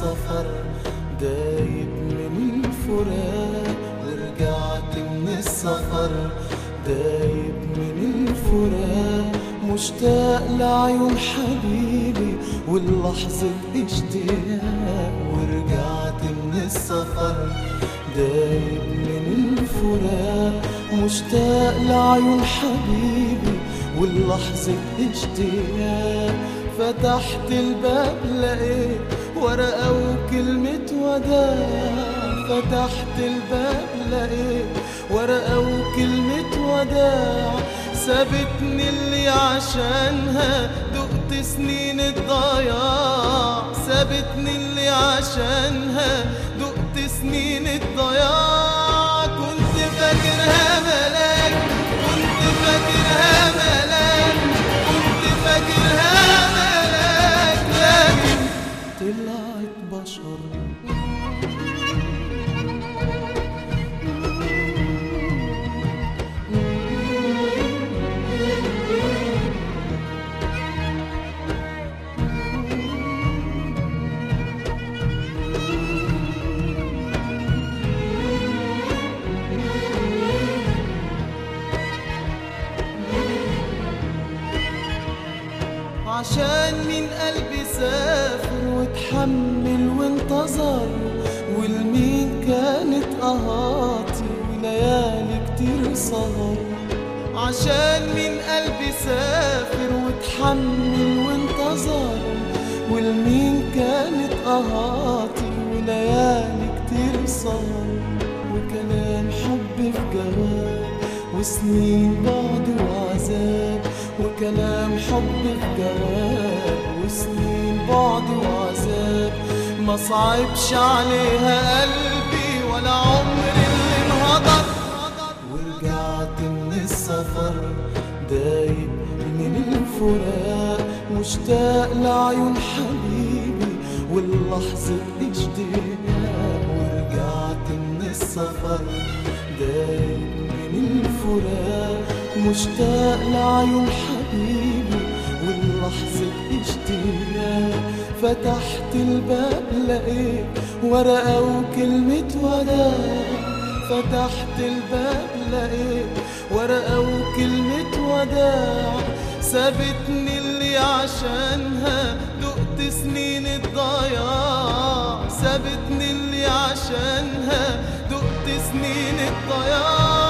السفر دايب من الفراق ورجعت من السفر. دايب من الفراق مشتاق لعيون حبيبي واللحظة اشتياق ورجعت من السفر دايب من الفراق مشتاق لعيون حبيبي واللحظة اشتياق فتحت الباب لقيت ورقة وكلمة وداع فتحت الباب لقيت ورقة وكلمة وداع سابتني اللي عشانها. دقت سنين الضياع. سابتني اللي عشانها. دقت سنين الضياع. طلعت عشان من قلبي سافر وتحمل وانتظر والمين كانت قهاتي وليالي كتير سهر عشان من قلبي سافر وتحمل وانتظر والمين كانت قهاتي وليالي كتير سهر وكلام حب في جواب وسنين بعد وعذاب. وكلام حب في جواب وسنين بعد وعذاب. ما صعبش عليها قلبي ولا عمري اللي انهضر. ورجعت من السفر دايب من الفراق. مشتاق لعيون حبيبي واللحظة اشتياق. ورجعت من السفر دايب من الفراق مشتاق لعيون حبيبي واللحظة اشتياق فتحت الباب لقيت ورقة وكلمة وداع. فتحت الباب لقيت ورقة وكلمة وداع. سابتني اللي عشانها دقت سنين الضياع. سابتني اللي عشانها دقت سنين الضياع.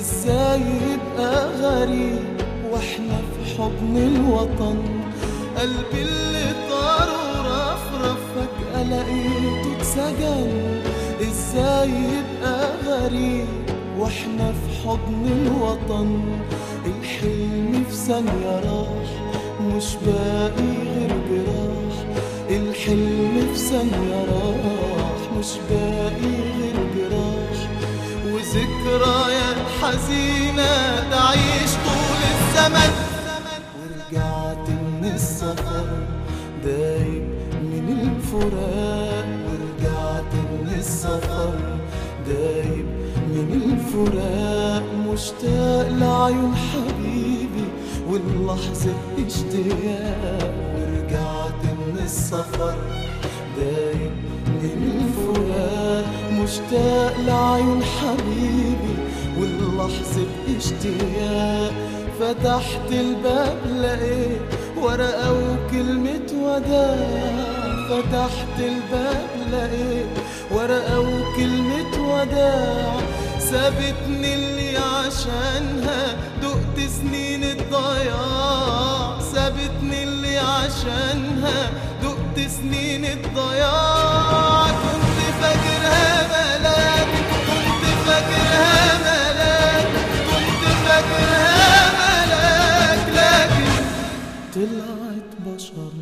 إزاي يبقى غريب وإحنا في حضن الوطن؟ قلبي اللي طار ورفرف فجأة لقيته اتسجن. إزاي يبقى غريب وإحنا في حضن الوطن؟ الحلم في ثانية راح مش باقي غير جراح. الحلم في ثانية راح مش باقي وذكريات حزينة تعيش طول الزمن. ورجعت من السفر دايب من الفراق. ورجعت من السفر دايب من الفراق. مشتاق لعيون حبيبي واللحظة اشتياق. ورجعت من السفر دايب من الفراق. مشتاق لعيون حبيبي واللحظة اشتياق فتحت الباب لقيت ورقة وكلمة وداع. فتحت الباب لقيت ورقة وكلمة وداع. سابتني اللي عشانها دقت سنين الضياع. سابتني اللي عشانها دقت سنين الضياع. طلعت بشر